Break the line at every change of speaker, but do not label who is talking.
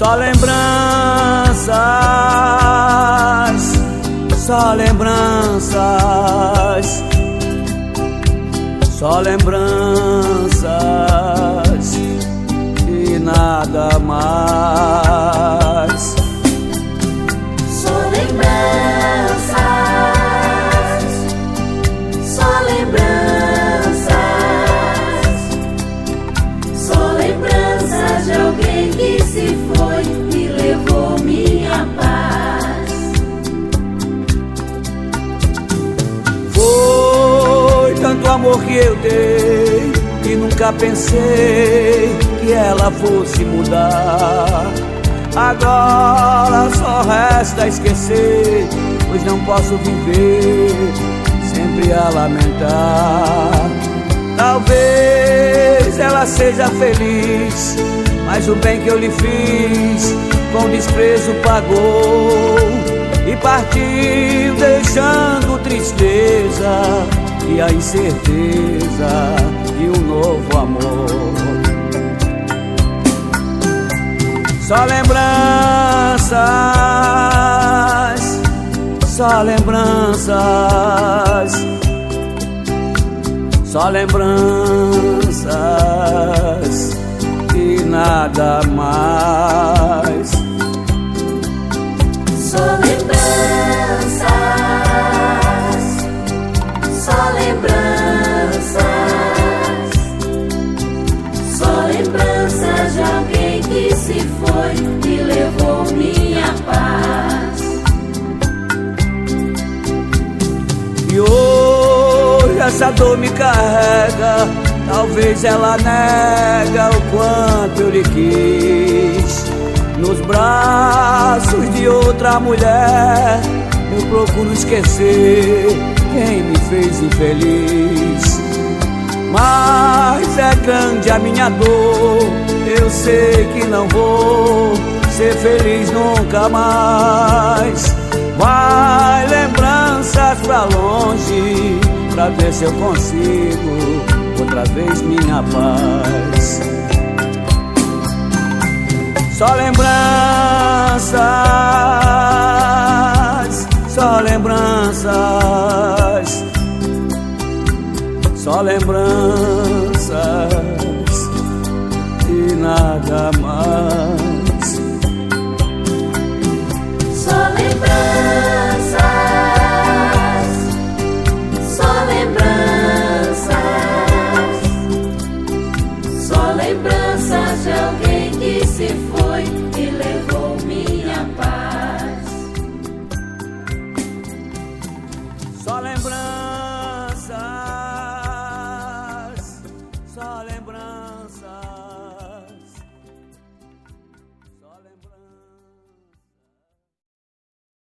Só lembranças, só lembranças, só lembranças e nada mais. Amor que eu dei e nunca pensei que ela fosse mudar. Agora só resta esquecer, pois não posso viver sempre a lamentar. Talvez ela seja feliz, mas o bem que eu lhe fiz com desprezo pagou e partiu deixando tristeza e a incerteza de um novo amor. Só lembranças, só lembranças, só lembranças e nada mais.
Que se foi e levou minha paz.
E hoje essa dor me carrega. Talvez ela nega o quanto eu lhe quis. Nos braços de outra mulher, eu procuro esquecer quem me fez infeliz. Mas é grande a minha dor, eu sei que não vou ser feliz nunca mais. Vai lembranças pra longe, pra ver se eu consigo outra vez minha paz. Só lembranças, só lembranças, só lembranças nada mais.
Só lembranças, só lembranças, só lembranças de alguém que se foi e levou minha paz.
Só lembranças,